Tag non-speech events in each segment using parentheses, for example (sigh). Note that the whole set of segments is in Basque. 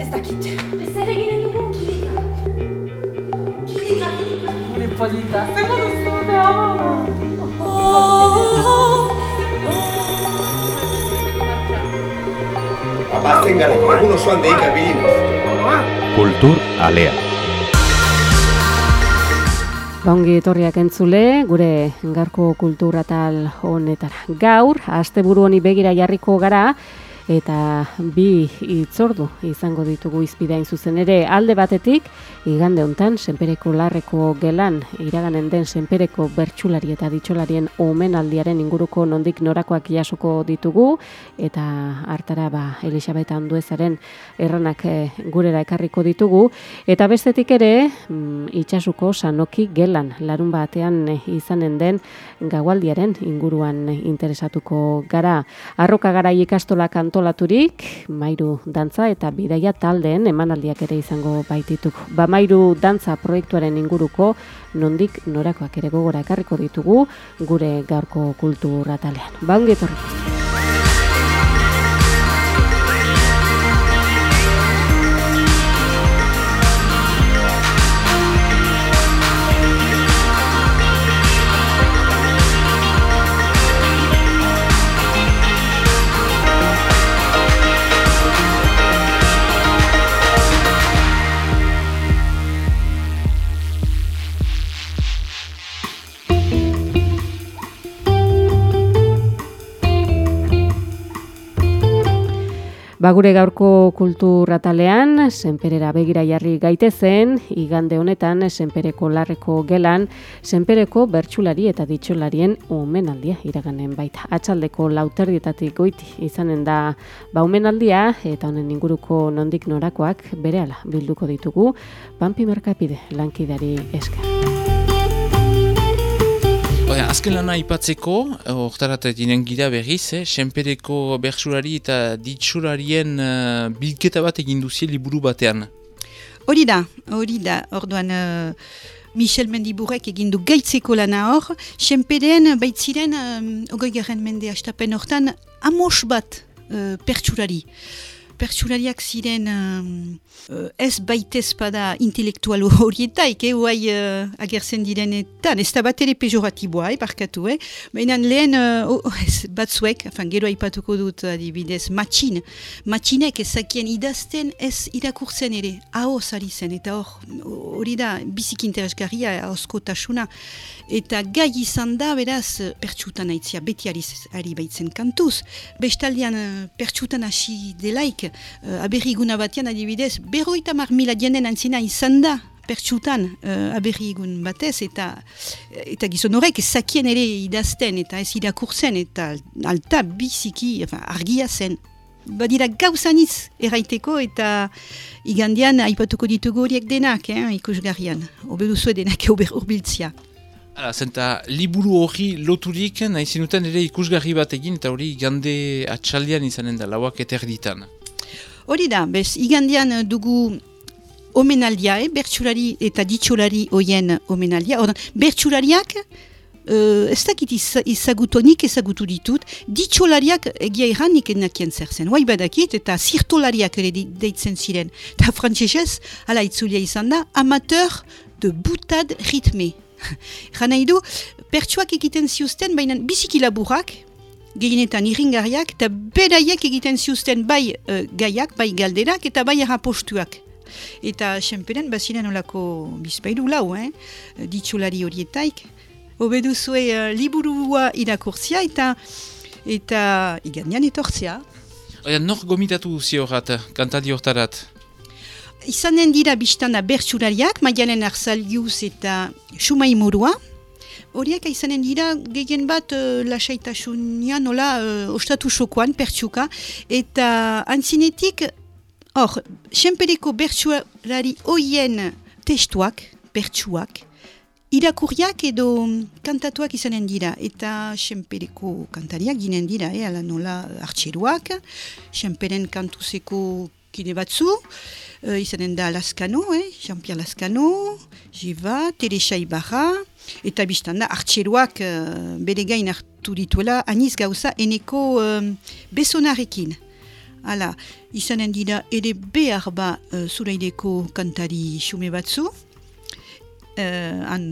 Ez dakit. Ez ere ginen dugu kilika. Kilika, kilika. Gure polita. Zer duzu da? Abatzen gara, egun osoan deika bilin. Kultur Alea. Baungi etorriak entzule, gure garko kulturatal honetara. Gaur, asteburu honi begira jarriko gara, eta bi itzordu izango ditugu izpidain zuzen ere. Alde batetik, igande hontan senpereko larreko gelan, iraganen den senpereko bertsulari eta ditxolarien omenaldiaren inguruko nondik norakoak jasoko ditugu, eta hartara ba, Elisabeta Anduezaren erranak e, gurera ekarriko ditugu, eta bestetik ere, mm, itxasuko sanoki gelan, larun batean e, izanen den gaualdiaren inguruan interesatuko gara. Arroka gara ikastola kanto antolaturik, mairu dantza eta bidaia taldeen emanaldiak ere izango baitituk. Ba mairu dantza proiektuaren inguruko nondik norakoak ere gogora ekarriko ditugu gure gaurko kulturatalean. Ba ongetorri. Ba gure gaurko kulturatalean, senperera begira jarri gaitezen, igande honetan, senpereko larreko gelan, senpereko bertsulari eta ditxolarien omenaldia iraganen baita. Atxaldeko lauterdietatik goiti izanen da ba omenaldia, eta honen inguruko nondik norakoak bere bilduko ditugu, Pampi Merkapide lankidari esker. Baina, azken lana ipatzeko, hortarat dinen gira berriz, eh, senpereko bertsurari eta ditxurarien uh, bilketa bat egin duzie liburu batean. Hori da, hori da, orduan uh, Michel Mendiburek egin du gaitzeko lana hor, senperen baitziren, um, ogoi garen mende astapen hortan, amos bat uh, pertsurari pertsulariak ziren uh, ez baitez pada intelektual (laughs) horietaik, eh, oai uh, agertzen direnetan, ez da bat ere pejoratiboa, eh, barkatu, eh? baina lehen uh, oh, ez, batzuek, afan, gero aipatuko dut adibidez, matxin, matxinek ezakien idazten ez irakurtzen ere, ahoz ari zen, eta hor, hori da, bizik interesgarria, ahozko tasuna, eta gai izan da, beraz, pertsutan aitzia, beti ari, ari baitzen kantuz, bestaldian pertsutan hasi delaik, uh, aberri guna batean adibidez, berroita mar mila dienen antzina izan da, pertsutan uh, aberri egun batez, eta, eta gizon horrek ezakien ere idazten, eta ez irakurtzen, eta alta biziki, enfin, argia zen. Badira gauzaniz erraiteko eta igandian aipatuko ditugu horiek denak, eh, ikusgarrian. Obe duzu denak urbiltzia. Hala, zenta, liburu hori loturik, nahi zinuten ere ikusgarri bat egin, eta hori gande atxaldian izanen da, lauak eterditan. Hori da, bez, igandian eh, dugu omenaldia, eh? bertsulari eta ditxolari oien omenaldia. Ordan, bertsulariak, uh, ez dakit izagutu, nik ezagutu ditut, ditxolariak egia erran nik enakien zer zen. Huai badakit eta zirtolariak ere deitzen ziren. Eta frantzesez, ala itzulia izan da, amateur de butad ritme. Gana (laughs) idu, pertsuak egiten ziusten, baina biziki laburak, gehienetan irringarriak eta beraiek egiten ziuzten bai uh, gaiak, bai galderak eta bai errapostuak. Eta senperen baziren olako bizpailu lau, eh? ditxulari horietaik. Obeduzue uh, liburua irakurtzia eta eta iganian etortzia. Oia, nor gomitatu ziorat, kantadi hortarat? Izanen dira biztana bertsulariak, maialen arzaliuz eta sumai murua, Horiek izanen dira gehien bat uh, lasaitasunean nola uh, ostatu sokoan pertsuka eta antzinetik hor, senpereko bertsuari hoien testuak, pertsuak, irakurriak edo kantatuak izanen dira. Eta senpereko kantariak ginen dira, eh, ala nola hartxeruak, senperen kantuzeko kide batzu, uh, izanen da Laskano, eh, Jean-Pierre Laskano, Jiva, Teresa Ibarra, Eta biztan da, hartxeruak uh, bere gain hartu dituela, aniz gauza, eneko uh, besonarekin. Hala, izanen dira ere behar ba uh, zuraideko kantari xume batzu. Uh, han,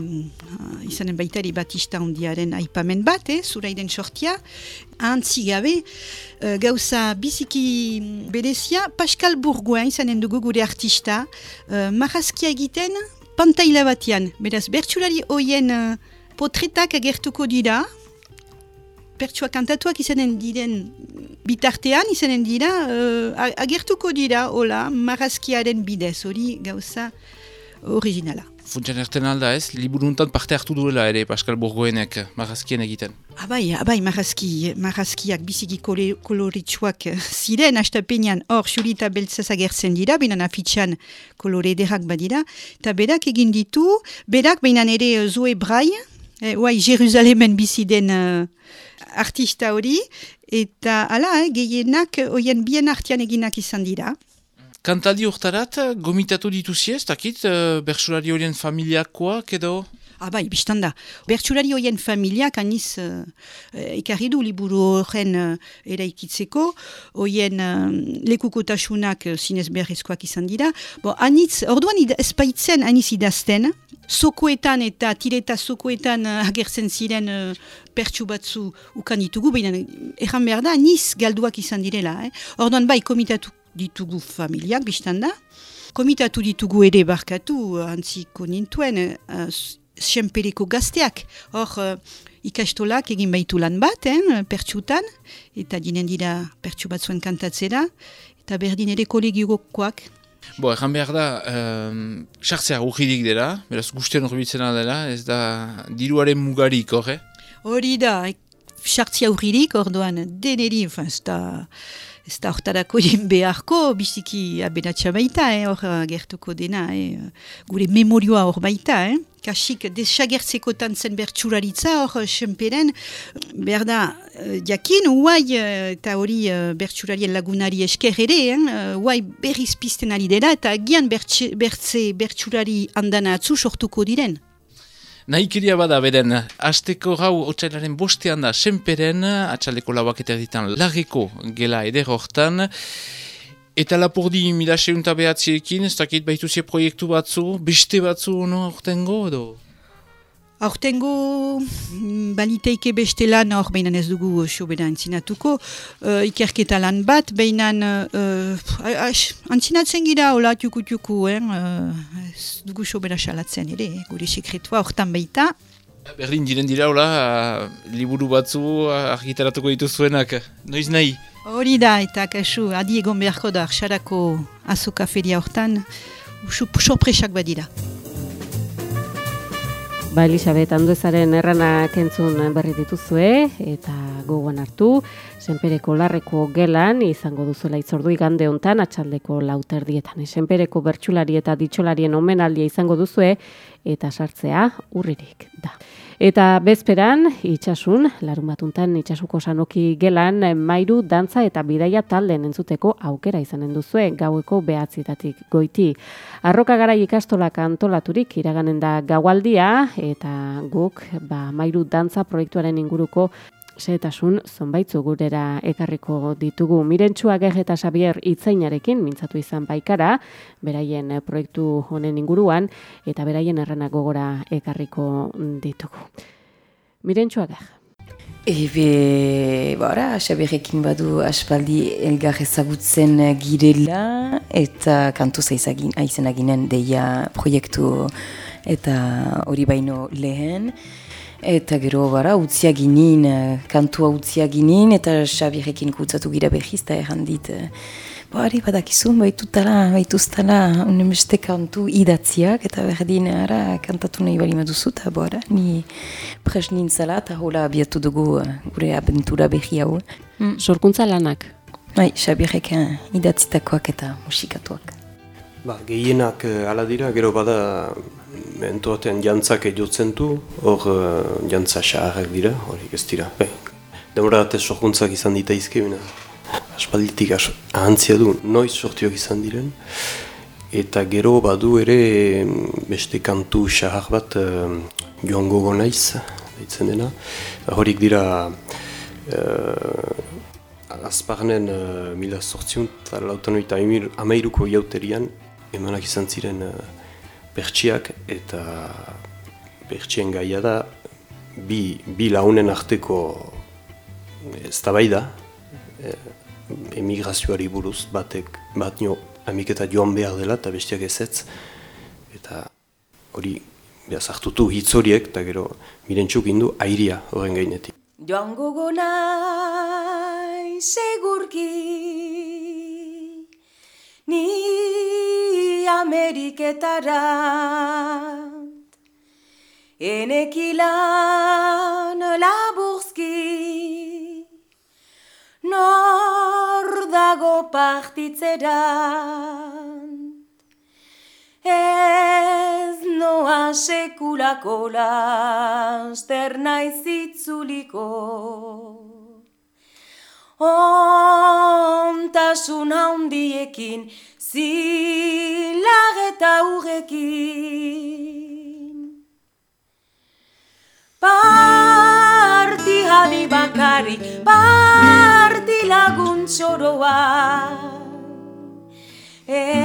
uh, izanen baita ere batista hondiaren aipamen bat, eh, zuraiden sortia. Antzi gabe, uh, gauza biziki berezia, Pascal Bourgoin izanen dugu gure artista. Uh, Marrazkia egiten, pantaila batean. Beraz, bertsulari hoien uh, potretak agertuko dira, pertsua kantatuak izanen diren bitartean izanen dira uh, agertuko dira hola marrazkiaren bidez hori gauza originala. Funtsan erten alda ez, liburuntan parte hartu duela ere Pascal Bourgoenek marrazkien egiten. Abai, abai, marrazki, marrazkiak biziki koloritsuak ziren, astapenean hor xurita beltzaz agertzen dira, binan afitxan kolore ederak badira, eta berak egin ditu, berak behinan ere Zoe Brai, eh, oai, Jeruzalemen bizi den uh, artista hori, eta ala, eh, gehienak, oien bien artian eginak izan dira. Kantaldi urtarat, gomitatu dituzi ez, dakit, uh, bertsulari horien familiakoak edo? Ah bai, biztan da. Bertsulari horien familiak aniz uh, ekarri du liburu horren uh, eraikitzeko, horien uh, lekukotasunak uh, zinez beharrezkoak izan dira. Bo, anitz, orduan espaitzen aniz idazten, sokoetan eta tireta sokoetan uh, agertzen ziren uh, pertsu batzu ukan ditugu, baina erran behar da, aniz galduak izan direla. Eh? Orduan bai, komitatu ditugu familiak, biztan da. Komitatu ditugu ere barkatu, antziko nintuen, uh, senpereko gazteak. Hor, uh, ikastolak egin baitu lan bat, eh, pertsutan, eta dinen dira pertsu batzuen kantatzera, eta berdin ere kolegiokoak. Bo, erran behar da, um, sartzea urridik dela, beraz guztien horbitzen dela, ez da diruaren mugarik, hor, Hori da, sartzea urridik, orduan deneri, ez da ez da hortarako jen beharko, biziki abenatxa baita, eh, hor eh, gertuko dena, eh, gure memorioa hor baita, eh. Kasik, desagertzeko tantzen bertsularitza hor, senperen, behar da, jakin, uai, eta hori bertsularien lagunari esker ere, eh, uai berriz pizten ari dela, eta gian bertze bertsulari andana atzu sortuko diren. Nahikiria bada beren, asteko gau otxailaren bostean da senperen, atxaleko lauak eta ditan lageko gela eder hortan, eta lapurdi mila seunta behatziekin, ez dakit baituzie proiektu batzu, beste batzu no, ortengo edo? Aurtengo mm, baliteike beste lan hor behinan ez dugu sobera antzinatuko, uh, ikerketa lan bat, behinan uh, antzinatzen gira hola tiuku-tiuku, eh? uh, ez dugu sobera salatzen ere, gure sekretua hortan baita. Berdin diren dira hola, uh, liburu batzu uh, argitaratuko dituzuenak, noiz nahi? Hori da, eta kasu, adi egon beharko da, xarako azoka feria hortan, sorpresak badira. Ba, Elisabet, handuezaren erranak entzun berri dituzue, eta gogoan hartu, senpereko larreko gelan, izango duzuela itzordu igande hontan atxaldeko lauterdietan. Senpereko bertsulari eta ditxolarien omenaldia izango duzue, eta sartzea urririk da. Eta bezperan, itxasun, larun batuntan itxasuko sanoki gelan, mairu, dantza eta bidaia talden entzuteko aukera izanen duzue gaueko behatzitatik goiti. Arroka gara ikastolak antolaturik iraganen da gaualdia, eta guk, ba, mairu dantza proiektuaren inguruko Zetasun, zonbaitzu gurera ekarriko ditugu. Mirentsua Ger eta Xavier itzainarekin mintzatu izan baikara, beraien proiektu honen inguruan, eta beraien errana gogora ekarriko ditugu. Mirentsua Ger. Ebe, bora, Xabierrekin badu aspaldi elgar ezagutzen girela, eta kantu zaizagin, aizenaginen deia proiektu eta hori baino lehen. Eta gero bara, utzia ginin, eh, kantua utzia ginin, eta Xabierekin kutzatu gira behiz, eta erran dit, eh, bari badakizun, baitutala, baituztala, unemeste kantu idatziak, eta berdin, ara, kantatu nahi bali maduzu, eta bora, ni pres nintzala, eta hola abiatu dugu eh, gure abentura behi hau. Mm. Sorkuntza lanak? Bai, Xabierek idatzitakoak eta musikatuak. Ba, gehienak ala dira, gero bada mentoatean jantzak jotzen du, hor uh, jantza xaharrak dira, hori ez dira. Bai, demora batez sorkuntzak izan ditaizke, bina, aspalditik as, ahantzia du, noiz sortiok izan diren, eta gero badu ere beste kantu xahar bat uh, joan gogo naiz, ditzen dena, horik dira uh, azparnen uh, mila sortziun eta lautan oita amairuko jauterian emanak izan ziren bertsiak eta bertsien gaia da bi, bi launen arteko ez da bai da emigrazioari buruz batek bat nio amiketa joan behar dela eta bestiak ezetz eta hori behaz hartutu hitz horiek eta gero mirentxuk indu airia horren gainetik. Joan gogo nahi segurki ni Ameriketara. Enekilan laburzki nor dago partitzeran Ez noa sekulako laster naiz itzuliko Ontasun handiekin zilag eta urrekin Parti hadi bakari, parti lagun txoroa. hor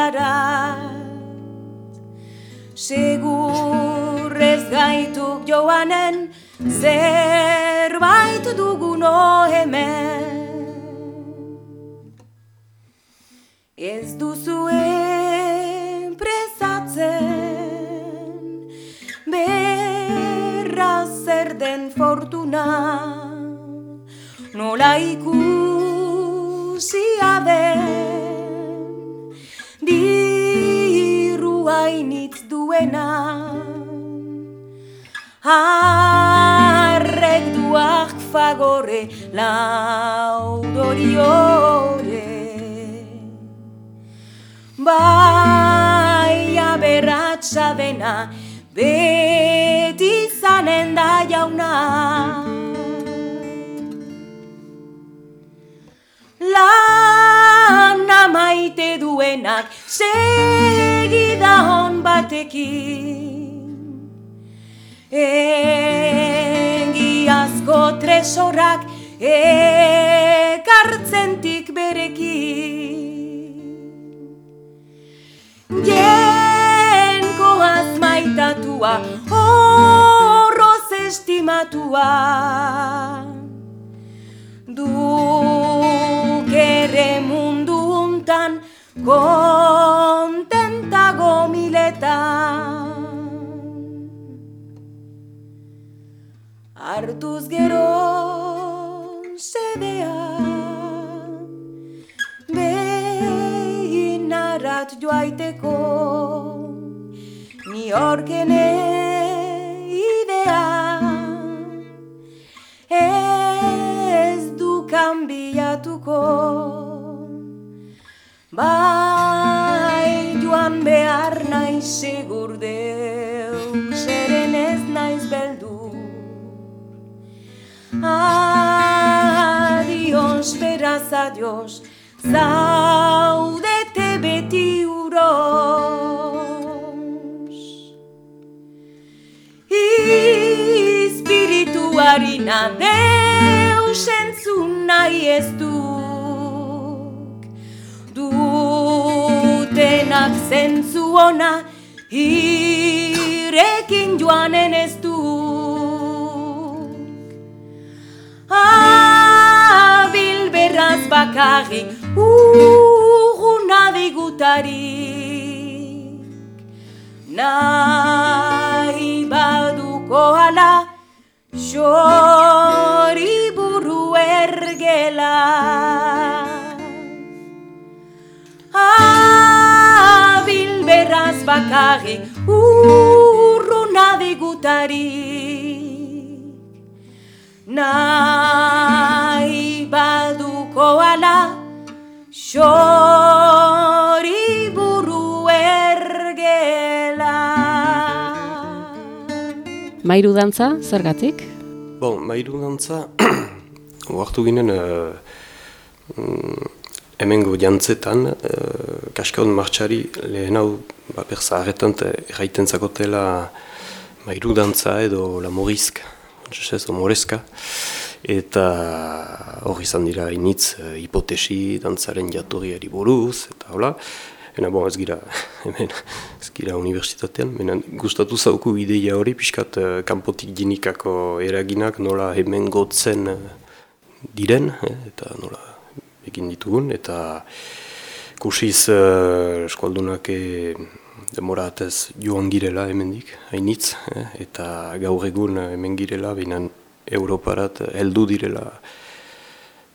Kaliforniara Segur ez gaituk joanen, zerbait duguno hemen. Ez duzuen presatzen Berra zer den fortuna. Nola ikusi aden duena Arrek duak fagore laudoriore. Bai aberratza dena beti zanen da jauna Lana maite duenak segida hon batekin. Egiazko tresorak ekartzentik berekin. Jenkoaz maitatua, horroz estimatua. Duk untan kontentago miletan Artuz gero sedea Beinarat joaiteko Ni horkene idea. Ez du kanbiatuko segur deus Zeren ez naiz beldu Adios, beraz adios Zaudete beti uros Espirituarina deus entzun nahi ez duk Dutenak zentzu ona Irekin joanen ez duk Abil berraz bakarrik Urruna digutarik Nahi baduko ala Xori buru ergela bakarrik Urruna digutarik Nahi baduko ala Xori buru ergela Mairu dantza, zergatik? Bon, mairu dantza, (clears throat) oartu ginen uh, mm, hemengo jantzetan, uh, kaskaun martxari lehen hau, ba, berza harretan, erraiten zakotela mairu dantza edo la morizka, ez, o morezka, eta hori izan dira initz uh, hipotesi dantzaren jatorriari buruz, eta hola, Ena, bon, ez gira, (laughs) hemen, ez gira universitatean, menen gustatu zauku ideia hori, pixkat uh, kanpotik dinikako eraginak nola hemen gotzen diren, eh, eta nola egin ditugun, eta kursiz uh, eskualdunak e, demoratez joan girela hemendik, hainitz, eh, eta gaur egun hemen girela, behinan Europarat heldu direla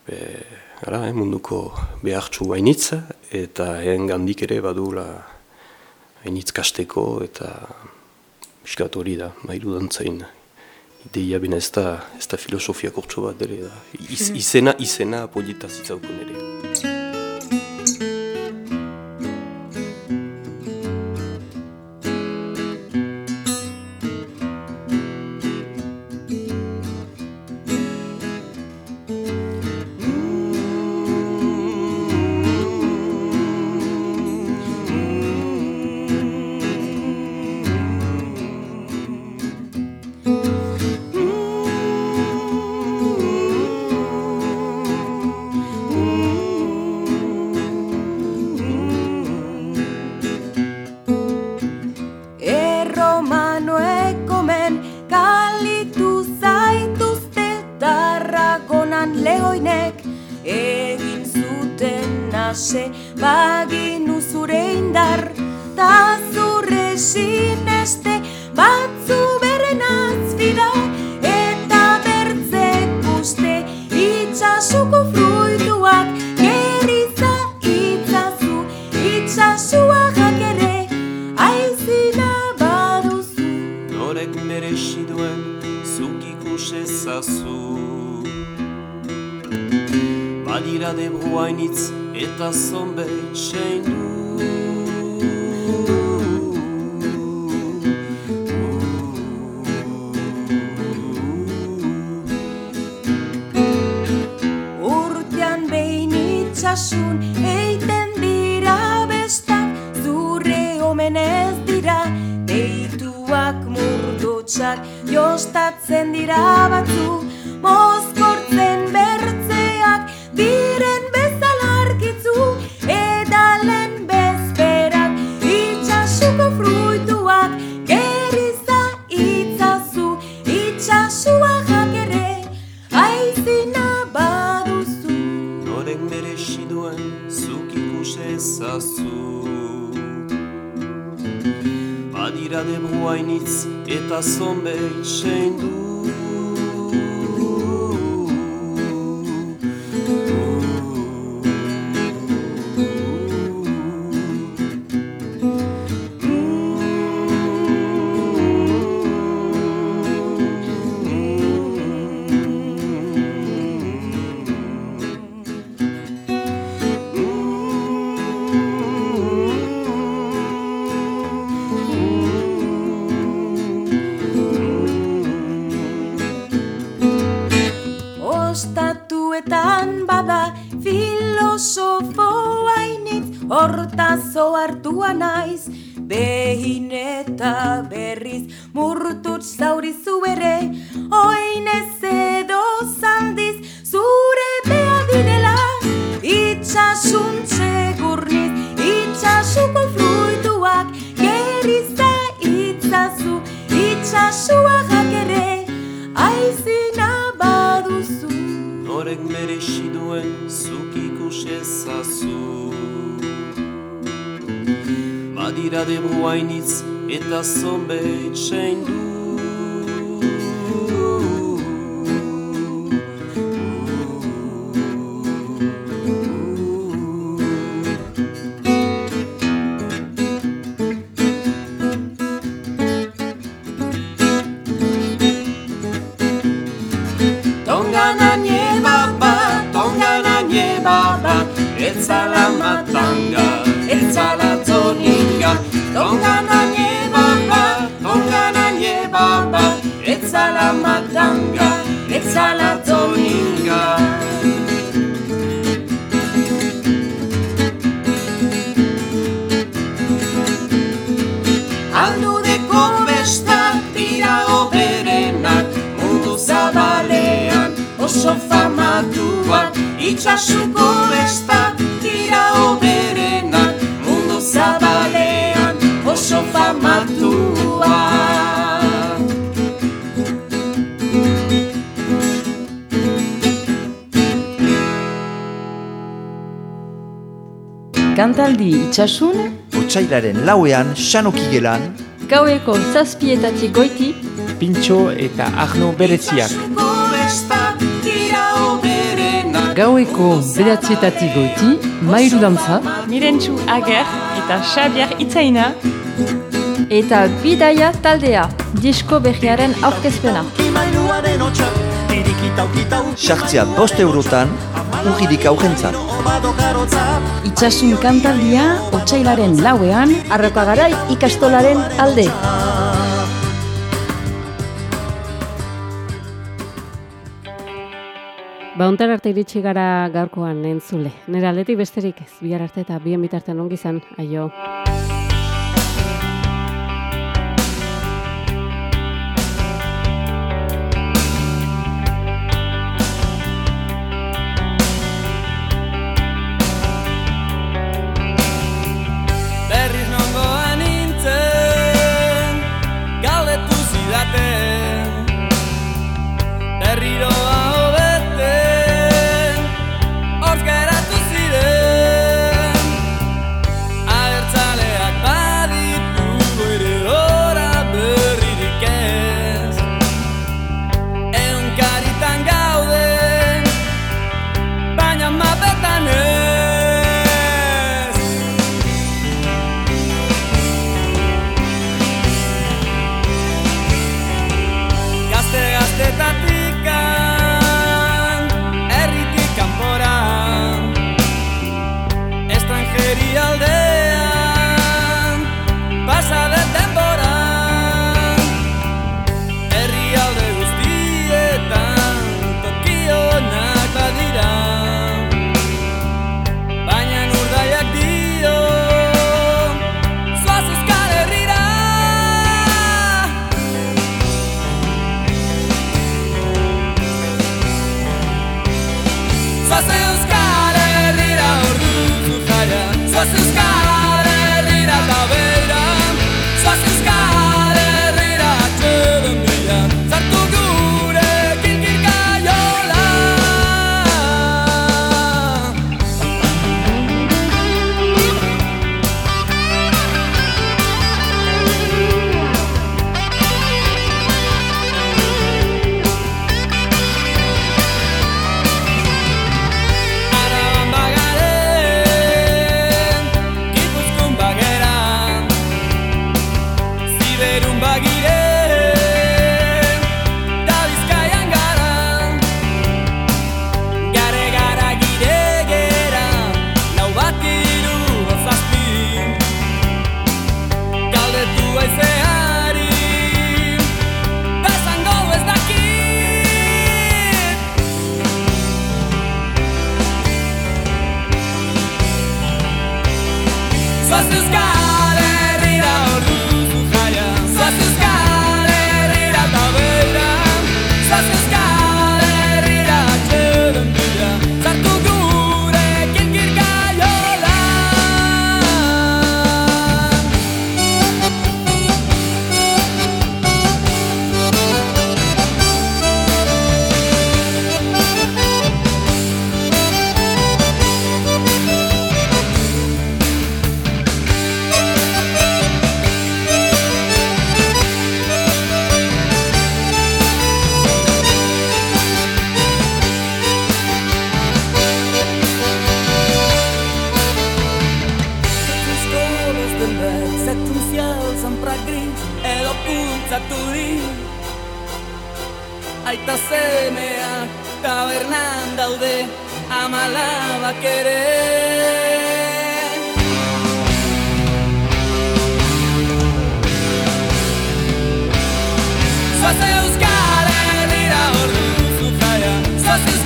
be, ara, eh, munduko behartxu hainitz, eta hen gandik ere badula hainitz kasteko, eta miskat hori da, mailu dantzain ideia bina ez da, ez da filosofia kortso bat dere da. Iz, izena, izena apolita zitzaukun ere. ase baginu zure indar ta zurre sineste batzu beren azfida eta bertzek uste itxasuko fruituak geriza itzazu itxasua jakere aizina baduzu. Norek merezi duen zuk ikus ezazu. Badira debruainitz eta zonbait seindu Urtean behin itxasun eiten dira bestan zure omenez dira deituak murdotsak jostatzen dira batzu la somme etzala itxasuko bestak dira oberenak mundu zabalean oso famatua. Kantaldi itxasun, Otsailaren lauean, xanoki gelan, gaueko zazpietatik goiti, Pintxo eta Arno bereziak. Gaueko beratzietatik goiti, mairu dantza, Mirentxu Ager eta Xabier Itzaina eta bidaia taldea, disko berriaren aurkezpena. sartzea bost eurotan, urridik aurrentzat. itxasun kantaldia, otsailaren lauean, Arrokagarai ikastolaren alde. Ba, ontar arte iritsi gara gaurkoan entzule. Nera aldetik besterik ez, bihar arte eta bien bitartean ongi izan, aio. gorputzaturi Aita zemea tabernan daude amalabak ere. Zoaz euskal herrira ordu zuzaia Zoaz euskal